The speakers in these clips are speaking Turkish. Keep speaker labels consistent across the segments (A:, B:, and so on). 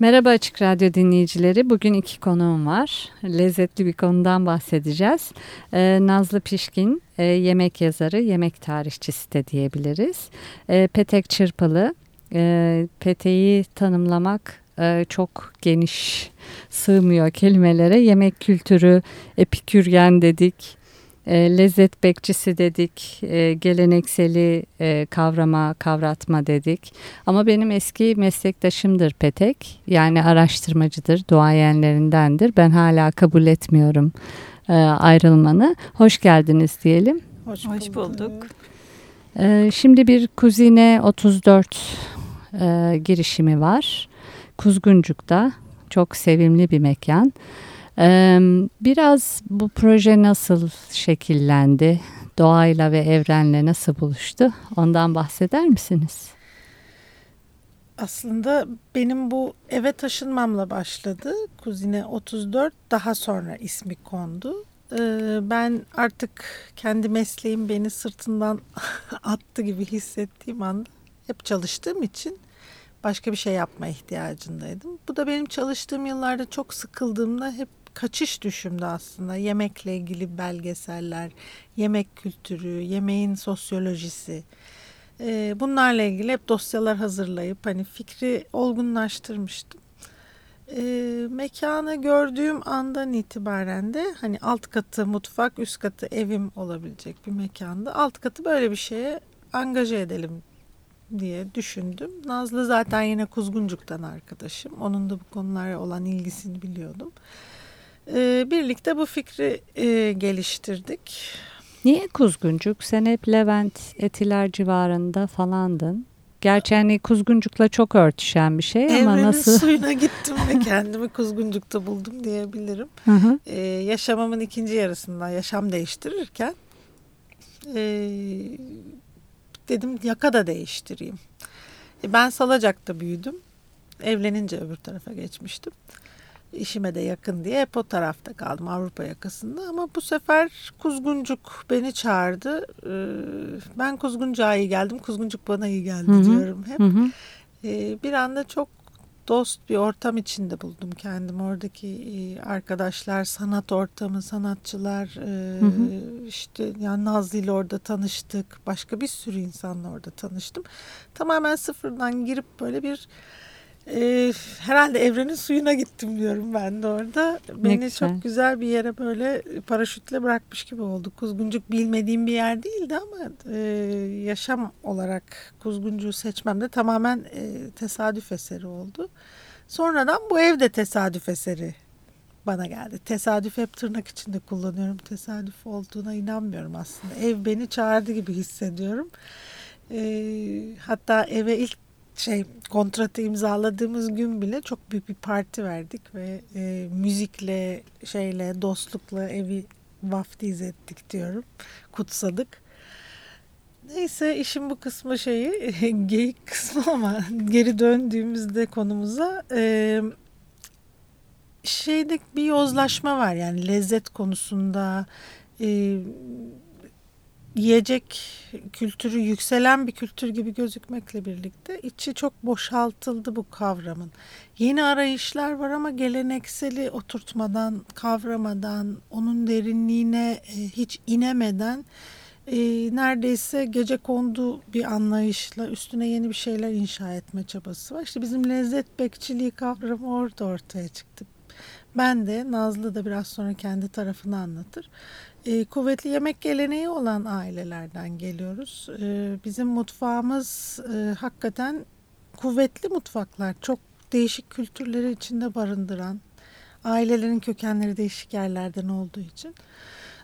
A: Merhaba Açık Radyo dinleyicileri. Bugün iki konuğum var. Lezzetli bir konudan bahsedeceğiz. Ee, Nazlı Pişkin, e, yemek yazarı, yemek tarihçisi de diyebiliriz. Ee, Petek Çırpalı, e, peteği tanımlamak e, çok geniş, sığmıyor kelimelere. Yemek kültürü, epiküryen dedik, e, lezzet bekçisi dedik, e, gelenekseli e, kavrama, kavratma dedik. Ama benim eski meslektaşımdır Petek. Yani araştırmacıdır, duayenlerindendir. Ben hala kabul etmiyorum e, ayrılmanı. Hoş geldiniz diyelim.
B: Hoş bulduk. Hoş bulduk.
A: E, şimdi bir Kuzine 34 e, girişimi var. Kuzguncuk'ta çok sevimli bir mekan. Biraz bu proje nasıl şekillendi? Doğayla ve evrenle nasıl buluştu? Ondan bahseder misiniz?
B: Aslında benim bu eve taşınmamla başladı. Kuzine 34 daha sonra ismi kondu. Ben artık kendi mesleğim beni sırtından attı gibi hissettiğim anda hep çalıştığım için başka bir şey yapma ihtiyacındaydım. Bu da benim çalıştığım yıllarda çok sıkıldığımda hep kaçış düşümdü aslında. Yemekle ilgili belgeseller, yemek kültürü, yemeğin sosyolojisi. Ee, bunlarla ilgili hep dosyalar hazırlayıp hani fikri olgunlaştırmıştım. E, mekanı gördüğüm andan itibaren de hani alt katı mutfak, üst katı evim olabilecek bir mekandı. Alt katı böyle bir şeye angaje edelim diye düşündüm. Nazlı zaten yine Kuzguncuk'tan arkadaşım. Onun da bu konulara olan ilgisini biliyordum. Ee, birlikte bu fikri e, geliştirdik.
A: Niye Kuzguncuk? Sen hep Levent, Etiler civarında falandın. Gerçi hani Kuzguncuk'la çok örtüşen bir şey ama
B: Evrenin
A: nasıl?
B: suyuna gittim ve kendimi Kuzguncuk'ta buldum diyebilirim. Hı hı. Ee, yaşamımın ikinci yarısında yaşam değiştirirken e, dedim yaka da değiştireyim. E, ben Salacak'ta büyüdüm. Evlenince öbür tarafa geçmiştim işime de yakın diye hep o tarafta kaldım Avrupa yakasında. Ama bu sefer Kuzguncuk beni çağırdı. Ee, ben Kuzguncuk'a iyi geldim, Kuzguncuk bana iyi geldi Hı-hı. diyorum hep. Hı-hı. Ee, bir anda çok dost bir ortam içinde buldum kendimi. Oradaki e, arkadaşlar, sanat ortamı, sanatçılar, e, hı hı. işte yani Nazlı ile orada tanıştık. Başka bir sürü insanla orada tanıştım. Tamamen sıfırdan girip böyle bir e, herhalde evrenin suyuna gittim diyorum ben de orada. Beni güzel. çok güzel bir yere böyle paraşütle bırakmış gibi oldu. Kuzguncuk bilmediğim bir yer değildi ama e, yaşam olarak Kuzguncuk'u seçmem de tamamen e, tesadüf eseri oldu. Sonradan bu ev de tesadüf eseri bana geldi. Tesadüf hep tırnak içinde kullanıyorum. Tesadüf olduğuna inanmıyorum aslında. Ev beni çağırdı gibi hissediyorum. E, hatta eve ilk şey kontratı imzaladığımız gün bile çok büyük bir parti verdik ve e, müzikle şeyle dostlukla evi vaftiz ettik diyorum. Kutsadık. Neyse işin bu kısmı şeyi geyik kısmı ama geri döndüğümüzde konumuza e, şeyde bir yozlaşma var yani lezzet konusunda e, yiyecek kültürü yükselen bir kültür gibi gözükmekle birlikte içi çok boşaltıldı bu kavramın. Yeni arayışlar var ama gelenekseli oturtmadan, kavramadan, onun derinliğine e, hiç inemeden e, neredeyse gece kondu bir anlayışla üstüne yeni bir şeyler inşa etme çabası var. İşte bizim lezzet bekçiliği kavramı orada ortaya çıktı. Ben de Nazlı da biraz sonra kendi tarafını anlatır e, kuvvetli yemek geleneği olan ailelerden geliyoruz. E, bizim mutfağımız e, hakikaten kuvvetli mutfaklar. Çok değişik kültürleri içinde barındıran, ailelerin kökenleri değişik yerlerden olduğu için.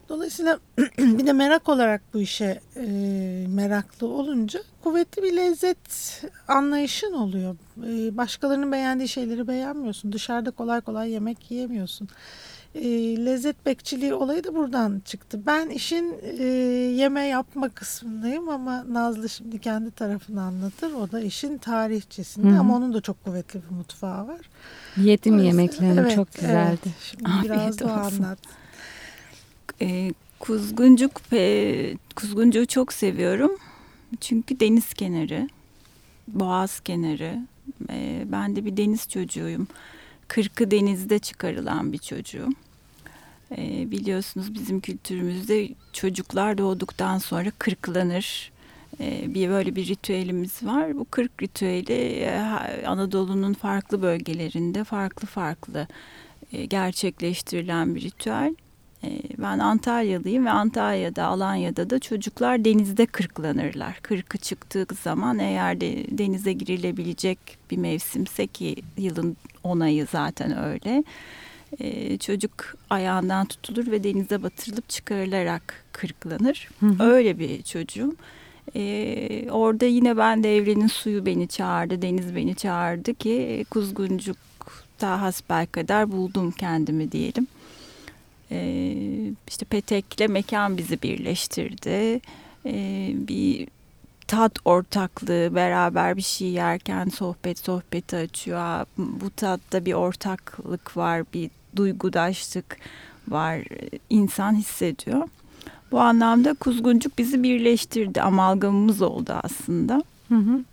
B: Dolayısıyla bir de merak olarak bu işe e, meraklı olunca kuvvetli bir lezzet anlayışın oluyor. E, başkalarının beğendiği şeyleri beğenmiyorsun. Dışarıda kolay kolay yemek yiyemiyorsun e, lezzet bekçiliği olayı da buradan çıktı. Ben işin e, yeme yapma kısmındayım ama Nazlı şimdi kendi tarafını anlatır. O da işin tarihçesinde Hı-hı. ama onun da çok kuvvetli bir mutfağı var.
A: Yedim yemeklerini evet, çok güzeldi. Evet.
B: Şimdi biraz da anlat.
C: E, kuzguncuk, e, kuzguncuğu çok seviyorum. Çünkü deniz kenarı, boğaz kenarı, E, ben de bir deniz çocuğuyum. Kırkı denizde çıkarılan bir çocuğum. E, biliyorsunuz bizim kültürümüzde çocuklar doğduktan sonra kırklanır. E, bir böyle bir ritüelimiz var. Bu kırk ritüeli e, Anadolu'nun farklı bölgelerinde farklı farklı e, gerçekleştirilen bir ritüel. E, ben Antalyalıyım ve Antalya'da, Alanya'da da çocuklar denizde kırklanırlar. Kırkı çıktığı zaman eğer de denize girilebilecek bir mevsimse ki yılın on ayı zaten öyle. Ee, çocuk ayağından tutulur ve denize batırılıp çıkarılarak kırklanır. Hı hı. Öyle bir çocuğum. Ee, orada yine ben de evrenin suyu beni çağırdı, deniz beni çağırdı ki Kuzguncuk'ta hasbelkader buldum kendimi diyelim. Ee, işte Petek'le mekan bizi birleştirdi. Ee, bir tat ortaklığı beraber bir şey yerken sohbet sohbeti açıyor. Bu tatta bir ortaklık var, bir duygudaşlık var. insan hissediyor. Bu anlamda Kuzguncuk bizi birleştirdi. Amalgamımız oldu aslında. Hı hı.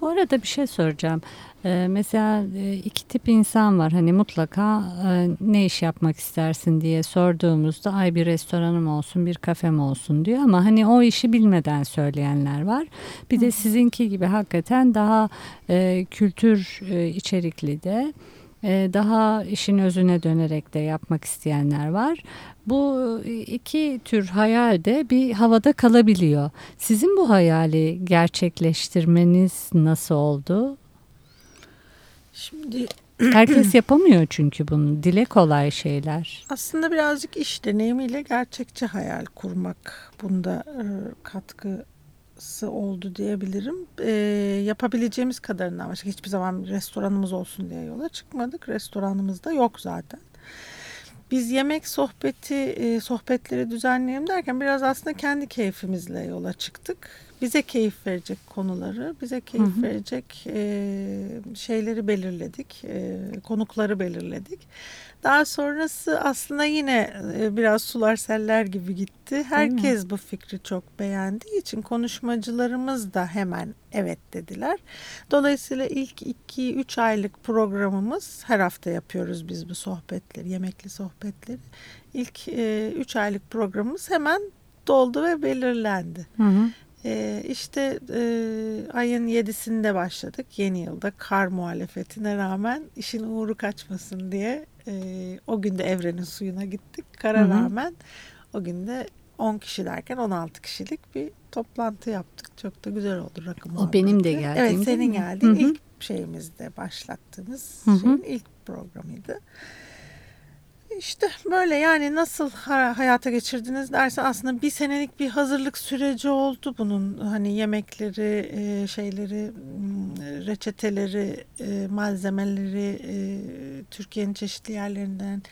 A: Bu arada bir şey soracağım. Ee, mesela e, iki tip insan var. Hani mutlaka e, ne iş yapmak istersin diye sorduğumuzda ay bir restoranım olsun, bir kafem olsun diyor. Ama hani o işi bilmeden söyleyenler var. Bir de sizinki gibi hakikaten daha e, kültür e, içerikli de daha işin özüne dönerek de yapmak isteyenler var. Bu iki tür hayal de bir havada kalabiliyor. Sizin bu hayali gerçekleştirmeniz nasıl oldu? Şimdi Herkes yapamıyor çünkü bunu. Dile kolay şeyler.
B: Aslında birazcık iş deneyimiyle gerçekçi hayal kurmak bunda e, katkısı oldu diyebilirim. E, yapabileceğimiz kadarından başka hiçbir zaman restoranımız olsun diye yola çıkmadık. Restoranımız da yok zaten. Biz yemek sohbeti, e, sohbetleri düzenleyelim derken biraz aslında kendi keyfimizle yola çıktık bize keyif verecek konuları, bize keyif hı hı. verecek e, şeyleri belirledik, e, konukları belirledik. Daha sonrası aslında yine e, biraz sular seller gibi gitti. Herkes bu fikri çok beğendiği için konuşmacılarımız da hemen evet dediler. Dolayısıyla ilk 2-3 aylık programımız her hafta yapıyoruz biz bu sohbetleri, yemekli sohbetleri. İlk 3 e, aylık programımız hemen doldu ve belirlendi. Hı hı. Ee, işte e, ayın yedisinde başladık yeni yılda kar muhalefetine rağmen işin uğru kaçmasın diye e, o günde evrenin suyuna gittik. Kara hı hı. rağmen o günde 10 kişi derken 16 kişilik bir toplantı yaptık. Çok da güzel oldu rakı
A: O benim de geldiğim
B: Evet senin geldiğin ilk şeyimizde başlattığımız şeyin ilk programıydı. İşte böyle yani nasıl hayata geçirdiniz dersen aslında bir senelik bir hazırlık süreci oldu bunun. Hani yemekleri e, şeyleri reçeteleri e, malzemeleri e, Türkiye'nin çeşitli yerlerinden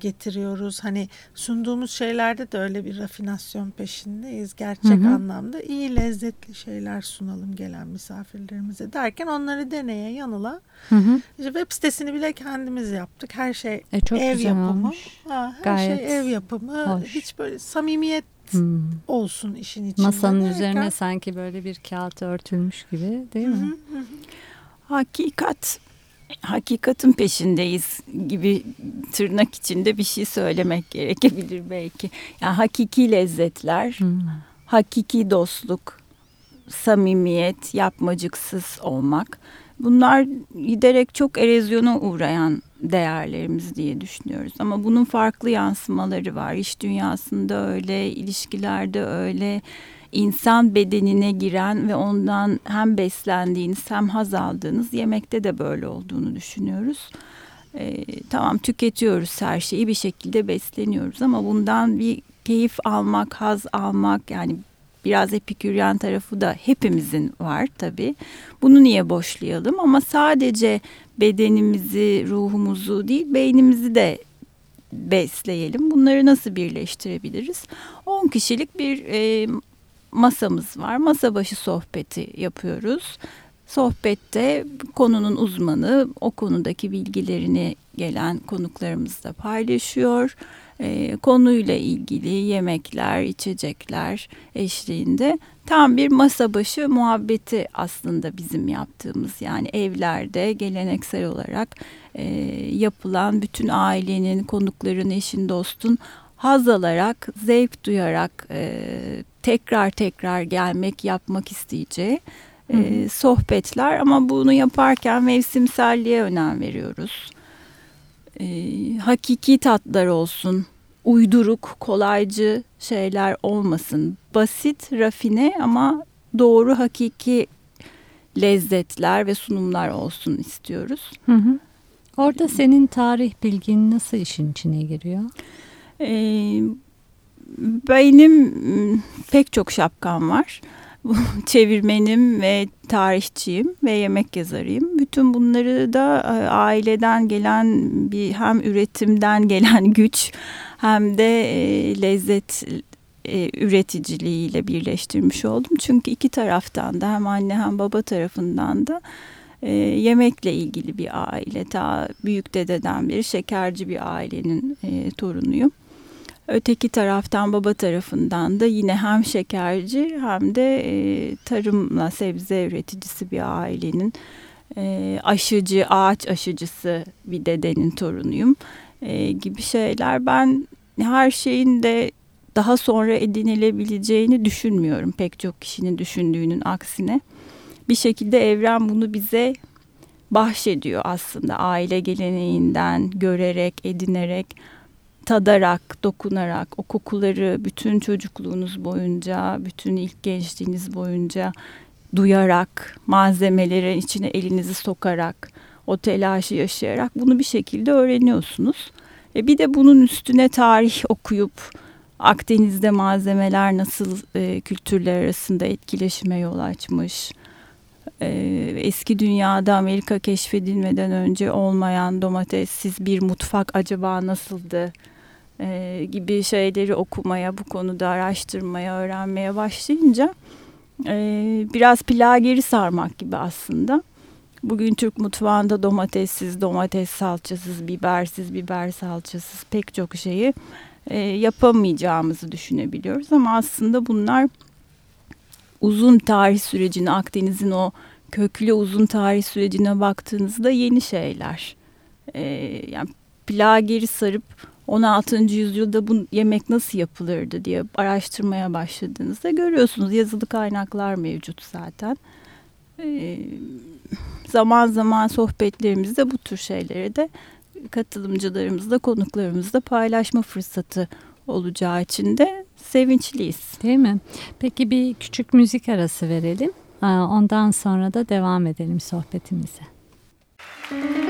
B: getiriyoruz. Hani sunduğumuz şeylerde de öyle bir rafinasyon peşindeyiz. Gerçek hı hı. anlamda iyi lezzetli şeyler sunalım gelen misafirlerimize derken onları deneye yanıla. Hı hı. İşte web sitesini bile kendimiz yaptık. Her şey e, çok ev yapımı. Olmuş. Ha, her Gayet şey ev yapımı. Hoş. Hiç böyle samimiyet Hmm. olsun işin içinde.
A: Masanın derken. üzerine sanki böyle bir kağıt örtülmüş gibi değil mi? Hı hı.
C: Hakikat hakikatin peşindeyiz gibi tırnak içinde bir şey söylemek gerekebilir belki. Yani hakiki lezzetler, hmm. hakiki dostluk, samimiyet, yapmacıksız olmak. Bunlar giderek çok erozyona uğrayan değerlerimiz diye düşünüyoruz. Ama bunun farklı yansımaları var. İş dünyasında öyle, ilişkilerde öyle, insan bedenine giren ve ondan hem beslendiğiniz hem haz aldığınız yemekte de böyle olduğunu düşünüyoruz. Ee, tamam tüketiyoruz her şeyi bir şekilde besleniyoruz ama bundan bir keyif almak, haz almak yani biraz epiküryen tarafı da hepimizin var tabii. Bunu niye boşlayalım ama sadece bedenimizi, ruhumuzu değil beynimizi de besleyelim. Bunları nasıl birleştirebiliriz? 10 kişilik bir e, masamız var. Masa başı sohbeti yapıyoruz. Sohbette konunun uzmanı o konudaki bilgilerini gelen konuklarımızla paylaşıyor. E, konuyla ilgili yemekler, içecekler eşliğinde tam bir masa başı muhabbeti aslında bizim yaptığımız yani evlerde geleneksel olarak e, yapılan bütün ailenin, konukların, eşin, dostun haz alarak, zevk duyarak e, tekrar tekrar gelmek, yapmak isteyeceği e, sohbetler ama bunu yaparken mevsimselliğe önem veriyoruz. E, hakiki tatlar olsun, uyduruk, kolaycı şeyler olmasın. Basit, rafine ama doğru hakiki lezzetler ve sunumlar olsun istiyoruz.
A: Hı hı. Orada senin tarih bilgin nasıl işin içine giriyor?
C: Ee, benim pek çok şapkam var. Çevirmenim ve tarihçiyim ve yemek yazarıyım. Bütün bunları da e, aileden gelen bir hem üretimden gelen güç hem de e, lezzet e, üreticiliğiyle birleştirmiş oldum. Çünkü iki taraftan da hem anne hem baba tarafından da e, yemekle ilgili bir aile. Ta büyük dededen beri şekerci bir ailenin e, torunuyum. Öteki taraftan baba tarafından da yine hem şekerci hem de e, tarımla sebze üreticisi bir ailenin e, aşıcı, ağaç aşıcısı bir dedenin torunuyum e, gibi şeyler. Ben her şeyin de daha sonra edinilebileceğini düşünmüyorum pek çok kişinin düşündüğünün aksine. Bir şekilde evren bunu bize bahşediyor aslında aile geleneğinden görerek, edinerek, tadarak, dokunarak, o kokuları bütün çocukluğunuz boyunca, bütün ilk gençliğiniz boyunca duyarak, malzemelerin içine elinizi sokarak, o telaşı yaşayarak bunu bir şekilde öğreniyorsunuz. E bir de bunun üstüne tarih okuyup Akdeniz'de malzemeler nasıl e, kültürler arasında etkileşime yol açmış. E, eski dünyada Amerika keşfedilmeden önce olmayan domatessiz bir mutfak acaba nasıldı? E, gibi şeyleri okumaya, bu konuda araştırmaya, öğrenmeye başlayınca e, biraz pilav geri sarmak gibi aslında. Bugün Türk mutfağında domatessiz, domates salçasız, bibersiz, biber salçasız pek çok şeyi e, yapamayacağımızı düşünebiliyoruz. Ama aslında bunlar uzun tarih sürecine, Akdeniz'in o köklü uzun tarih sürecine baktığınızda yeni şeyler. E, yani plağı geri sarıp 16. yüzyılda bu yemek nasıl yapılırdı diye araştırmaya başladığınızda görüyorsunuz yazılı kaynaklar mevcut zaten. Ee, zaman zaman sohbetlerimizde bu tür şeyleri de katılımcılarımızla, konuklarımızla paylaşma fırsatı olacağı için de sevinçliyiz.
A: Değil mi? Peki bir küçük müzik arası verelim. Ondan sonra da devam edelim sohbetimize. Müzik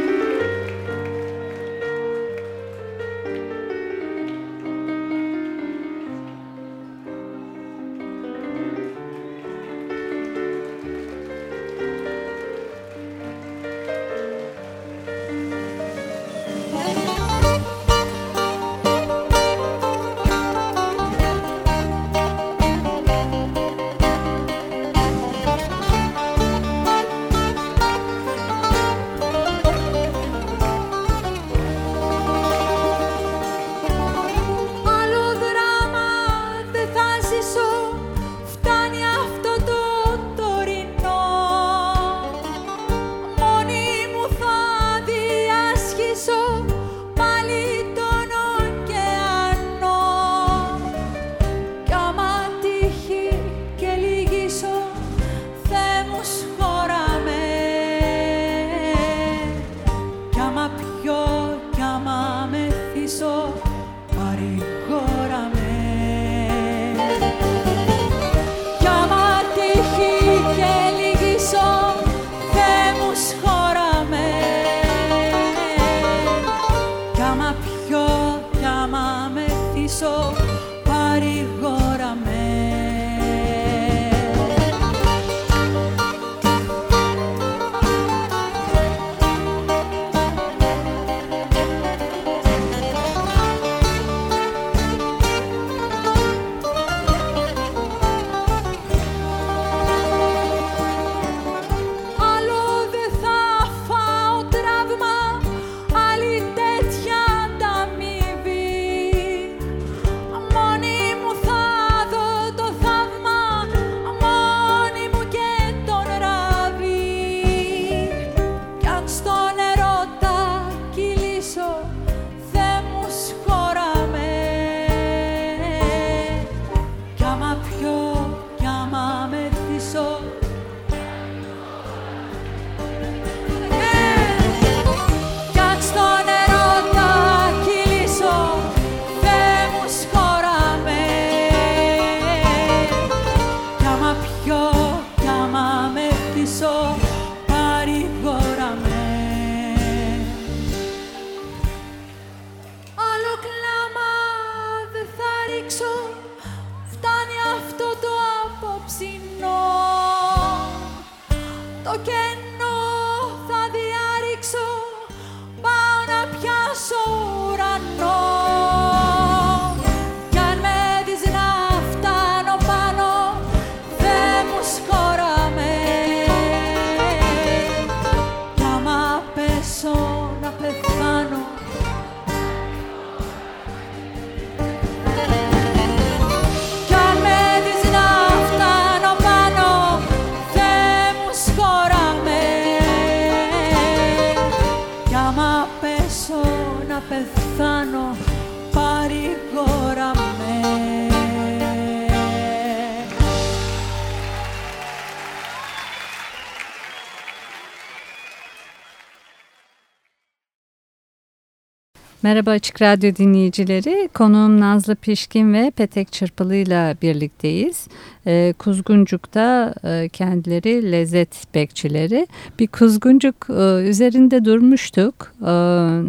A: Merhaba Açık Radyo dinleyicileri. Konuğum Nazlı Pişkin ve Petek Çırpılı ile birlikteyiz. Ee, Kuzguncuk'ta e, kendileri lezzet bekçileri. Bir Kuzguncuk e, üzerinde durmuştuk. E,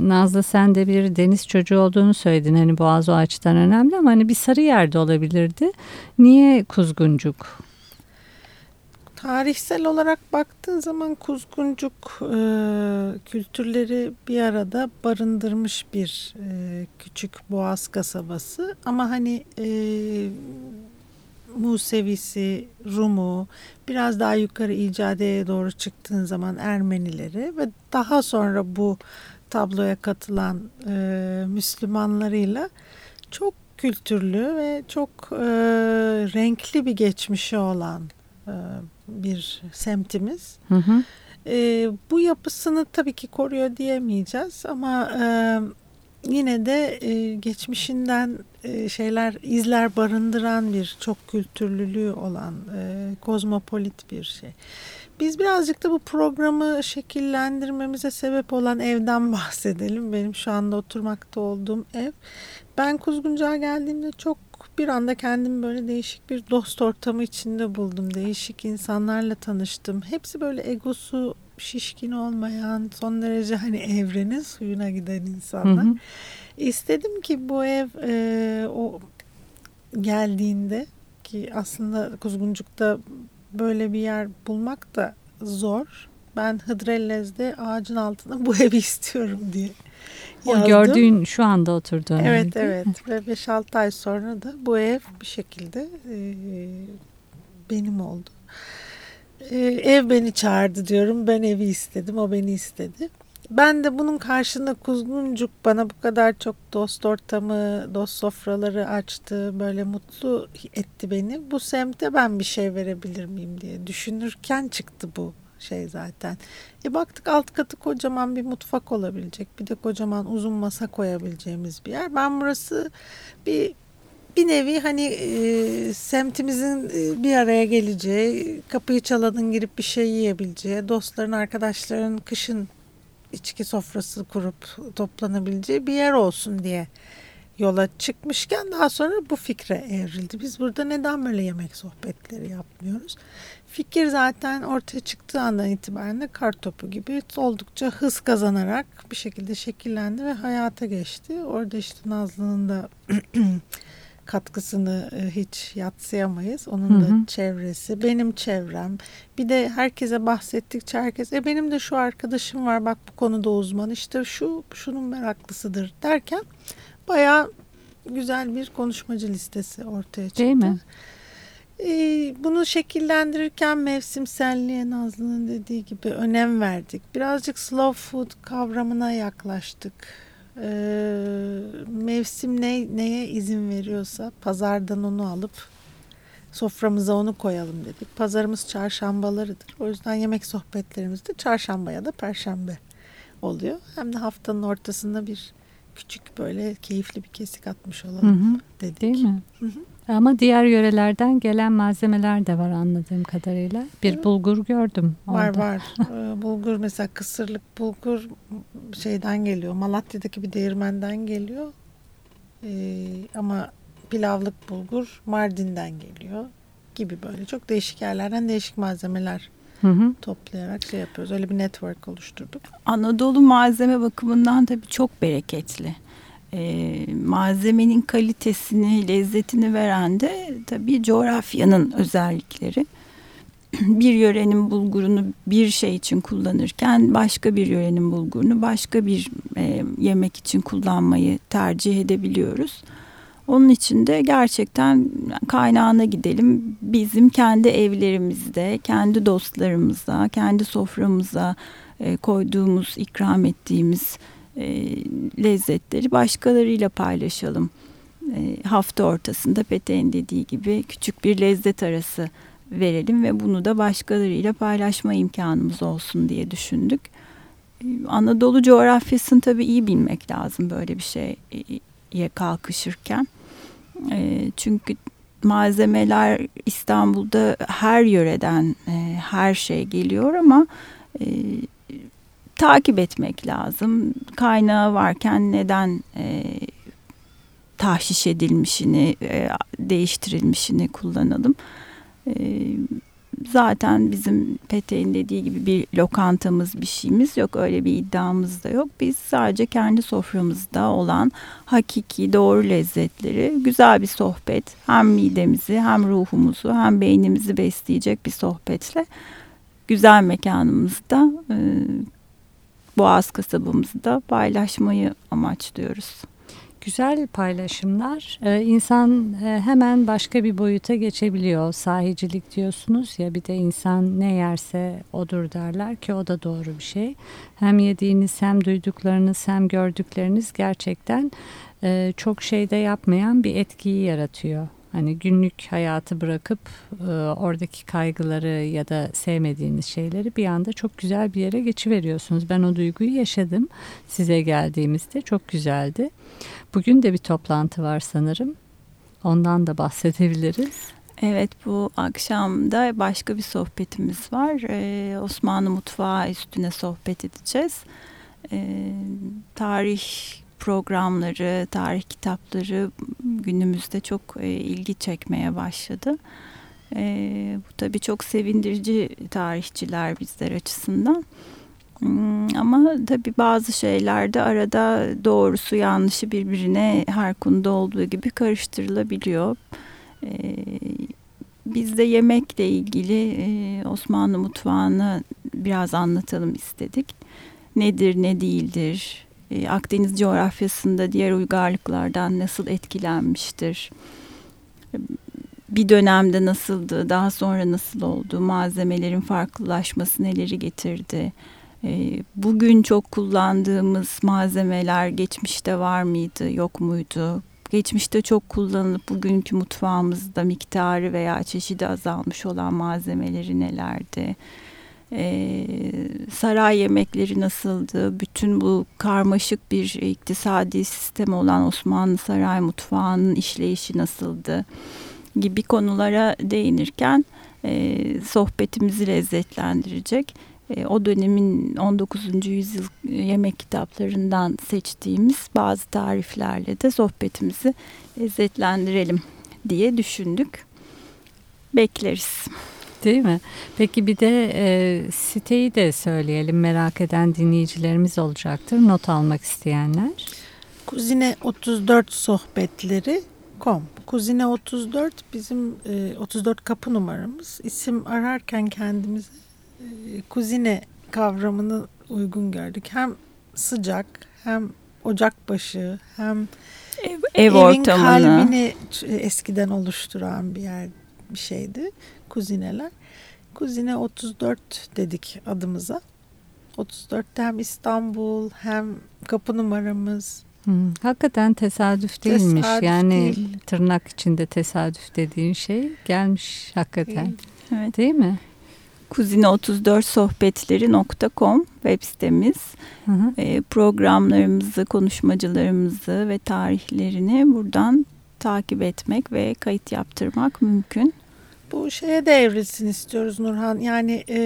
A: Nazlı sen de bir deniz çocuğu olduğunu söyledin. Hani Boğaz o açıdan önemli ama hani bir sarı yerde olabilirdi. Niye Kuzguncuk?
B: Tarihsel olarak baktığın zaman Kuzguncuk e, kültürleri bir arada barındırmış bir e, küçük boğaz kasabası. Ama hani e, Musevisi, Rumu, biraz daha yukarı İcade'ye doğru çıktığın zaman Ermenileri ve daha sonra bu tabloya katılan e, Müslümanlarıyla çok kültürlü ve çok e, renkli bir geçmişi olan e, bir semtimiz. Hı hı. E, bu yapısını tabii ki koruyor diyemeyeceğiz ama e, yine de e, geçmişinden e, şeyler izler barındıran bir çok kültürlülüğü olan e, kozmopolit bir şey. Biz birazcık da bu programı şekillendirmemize sebep olan evden bahsedelim. Benim şu anda oturmakta olduğum ev. Ben Kuzguncağa geldiğimde çok bir anda kendimi böyle değişik bir dost ortamı içinde buldum. Değişik insanlarla tanıştım. Hepsi böyle egosu şişkin olmayan, son derece hani evrenin suyuna giden insanlar. Hı hı. İstedim ki bu ev e, o geldiğinde ki aslında Kuzguncuk'ta böyle bir yer bulmak da zor. Ben Hıdrellez'de ağacın altında bu evi istiyorum diye
A: yazdım. O gördüğün şu anda oturduğun
B: Evet ev, evet ve 5-6 ay sonra da bu ev bir şekilde e, benim oldu. E, ev beni çağırdı diyorum ben evi istedim o beni istedi. Ben de bunun karşında Kuzguncuk bana bu kadar çok dost ortamı, dost sofraları açtı, böyle mutlu etti beni. Bu semte ben bir şey verebilir miyim diye düşünürken çıktı bu şey zaten. E baktık alt katı kocaman bir mutfak olabilecek. Bir de kocaman uzun masa koyabileceğimiz bir yer. Ben burası bir bir nevi hani e, semtimizin e, bir araya geleceği, kapıyı çalanın girip bir şey yiyebileceği, dostların, arkadaşların kışın içki sofrası kurup toplanabileceği bir yer olsun diye yola çıkmışken daha sonra bu fikre evrildi. Biz burada neden böyle yemek sohbetleri yapmıyoruz? Fikir zaten ortaya çıktığı andan itibaren de kar topu gibi oldukça hız kazanarak bir şekilde şekillendi ve hayata geçti. Orada işte Nazlı'nın da katkısını e, hiç yatsıyamayız. Onun da çevresi, benim çevrem. Bir de herkese bahsettikçe herkes e benim de şu arkadaşım var bak bu konuda uzman işte şu şunun meraklısıdır derken baya güzel bir konuşmacı listesi ortaya çıktı.
A: Değil mi?
B: Ee, bunu şekillendirirken mevsimselliğe Nazlı'nın dediği gibi önem verdik. Birazcık slow food kavramına yaklaştık. Ee, mevsim ne, neye izin veriyorsa pazardan onu alıp soframıza onu koyalım dedik. Pazarımız çarşambalarıdır. O yüzden yemek sohbetlerimiz de çarşamba ya da perşembe oluyor. Hem de haftanın ortasında bir küçük böyle keyifli bir kesik atmış olalım hı hı. dedik.
A: Değil mi? Hı hı. Ama diğer yörelerden gelen malzemeler de var anladığım kadarıyla. Bir bulgur gördüm.
B: Orada. Var var. Ee, bulgur mesela kısırlık bulgur şeyden geliyor. Malatya'daki bir değirmenden geliyor. Ee, ama pilavlık bulgur Mardin'den geliyor gibi böyle çok değişik yerlerden değişik malzemeler hı hı. toplayarak şey yapıyoruz. Öyle bir network oluşturduk.
C: Anadolu malzeme bakımından tabii çok bereketli e, malzemenin kalitesini, lezzetini veren de tabii coğrafyanın özellikleri. Bir yörenin bulgurunu bir şey için kullanırken başka bir yörenin bulgurunu başka bir e, yemek için kullanmayı tercih edebiliyoruz. Onun için de gerçekten kaynağına gidelim. Bizim kendi evlerimizde, kendi dostlarımıza, kendi soframıza e, koyduğumuz, ikram ettiğimiz lezzetleri başkalarıyla paylaşalım. E, hafta ortasında Peteğin dediği gibi küçük bir lezzet arası verelim ve bunu da başkalarıyla paylaşma imkanımız olsun diye düşündük. Anadolu coğrafyasını tabii iyi bilmek lazım böyle bir şeye kalkışırken. E, çünkü malzemeler İstanbul'da her yöreden e, her şey geliyor ama e, takip etmek lazım. Kaynağı varken neden e, tahşiş edilmişini, e, değiştirilmişini kullanalım. E, zaten bizim Peteğin dediği gibi bir lokantamız bir şeyimiz yok. Öyle bir iddiamız da yok. Biz sadece kendi soframızda olan hakiki doğru lezzetleri güzel bir sohbet hem midemizi hem ruhumuzu hem beynimizi besleyecek bir sohbetle güzel mekanımızda e, Boğaz kasabamızda paylaşmayı amaçlıyoruz.
A: Güzel paylaşımlar. Ee, insan e, hemen başka bir boyuta geçebiliyor. Sahicilik diyorsunuz ya bir de insan ne yerse odur derler ki o da doğru bir şey. Hem yediğiniz hem duyduklarınız hem gördükleriniz gerçekten e, çok şeyde yapmayan bir etkiyi yaratıyor. Hani günlük hayatı bırakıp e, oradaki kaygıları ya da sevmediğiniz şeyleri bir anda çok güzel bir yere geçiveriyorsunuz. Ben o duyguyu yaşadım size geldiğimizde çok güzeldi. Bugün de bir toplantı var sanırım. Ondan da bahsedebiliriz.
C: Evet bu akşam da başka bir sohbetimiz var. Ee, Osmanlı mutfağı üstüne sohbet edeceğiz. Ee, tarih programları, tarih kitapları günümüzde çok e, ilgi çekmeye başladı. E, bu tabii çok sevindirici tarihçiler bizler açısından. Hmm, ama tabii bazı şeylerde arada doğrusu yanlışı birbirine her konuda olduğu gibi karıştırılabiliyor. E, biz de yemekle ilgili Osmanlı mutfağını biraz anlatalım istedik. Nedir, ne değildir, e, Akdeniz coğrafyasında diğer uygarlıklardan nasıl etkilenmiştir? Bir dönemde nasıldı, daha sonra nasıl oldu? Malzemelerin farklılaşması neleri getirdi? E, bugün çok kullandığımız malzemeler geçmişte var mıydı, yok muydu? Geçmişte çok kullanılıp bugünkü mutfağımızda miktarı veya çeşidi azalmış olan malzemeleri nelerdi? E, saray yemekleri nasıldı, bütün bu karmaşık bir iktisadi sistem olan Osmanlı saray mutfağının işleyişi nasıldı gibi konulara değinirken e, sohbetimizi lezzetlendirecek. E, o dönemin 19. yüzyıl yemek kitaplarından seçtiğimiz bazı tariflerle de sohbetimizi lezzetlendirelim diye düşündük. Bekleriz.
A: Değil mi? Peki bir de e, siteyi de söyleyelim merak eden dinleyicilerimiz olacaktır not almak isteyenler.
B: Kuzine 34 sohbetleri com. Kuzine 34 bizim e, 34 kapı numaramız. İsim ararken kendimize e, kuzine kavramını uygun gördük. Hem sıcak hem ocak başı hem
C: ev, ev
B: evin
C: ortamını.
B: kalbini eskiden oluşturan bir yer bir şeydi kuzineler. Kuzine 34 dedik adımıza. 34'te hem İstanbul hem kapı numaramız.
A: Hmm, hakikaten tesadüf değilmiş.
B: Tesadüf
A: yani
B: değil.
A: tırnak içinde tesadüf dediğin şey gelmiş hakikaten.
C: Evet.
A: Değil mi?
C: Kuzine 34 sohbetleri.com web sitemiz.
A: Hı hı.
C: E, programlarımızı, konuşmacılarımızı ve tarihlerini buradan takip etmek ve kayıt yaptırmak mümkün.
B: Bu şeye de evrilsin istiyoruz Nurhan. Yani e,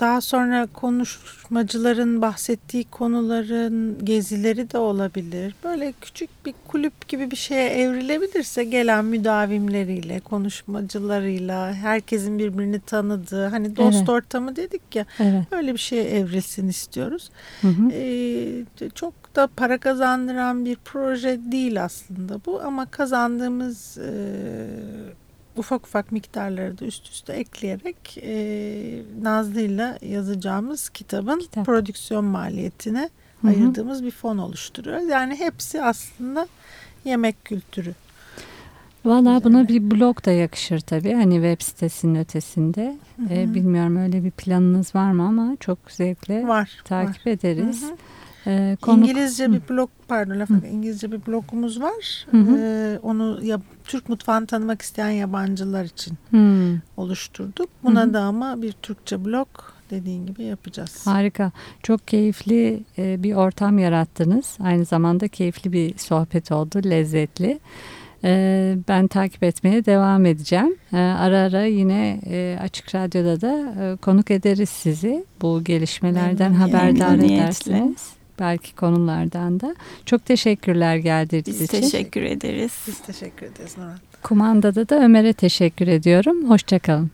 B: daha sonra konuşmacıların bahsettiği konuların gezileri de olabilir. Böyle küçük bir kulüp gibi bir şeye evrilebilirse gelen müdavimleriyle, konuşmacılarıyla, herkesin birbirini tanıdığı, hani dost
A: Evet.
B: ortamı dedik ya,
A: Evet.
B: öyle bir şeye evrilsin istiyoruz.
A: Hı hı.
B: E, çok da para kazandıran bir proje değil aslında bu ama kazandığımız e, ufak ufak miktarları da üst üste ekleyerek e, Nazlı'yla yazacağımız kitabın
A: Kitap.
B: prodüksiyon maliyetine
A: Hı hı.
B: ayırdığımız bir fon oluşturuyoruz. Yani hepsi aslında yemek kültürü.
A: Valla buna bir blog da yakışır tabii. Hani web sitesinin ötesinde.
B: Hı
A: Ee,
B: hı.
A: bilmiyorum öyle bir planınız var mı ama çok zevkle
B: Var.
A: takip
B: var.
A: ederiz.
B: Hı hı.
A: Ee, konuk-
B: İngilizce
A: Hı.
B: bir blog pardon lafı İngilizce bir blogumuz var.
A: Hı hı.
B: Ee, onu ya, Türk mutfağını tanımak isteyen yabancılar için
A: Hmm.
B: oluşturduk. Buna
A: Hı hı.
B: da ama bir Türkçe blog dediğin gibi yapacağız.
A: Harika. Çok keyifli e, bir ortam yarattınız. Aynı zamanda keyifli bir sohbet oldu. Lezzetli. E, ben takip etmeye devam edeceğim. E, ara ara yine e, Açık Radyo'da da e, konuk ederiz sizi. Bu gelişmelerden haberdar edersiniz. Belki konulardan da. Çok teşekkürler geldiğiniz
C: Biz
A: için.
C: teşekkür ederiz.
B: Biz teşekkür ederiz Nurhan.
A: Kumandada da Ömer'e teşekkür ediyorum. Hoşçakalın.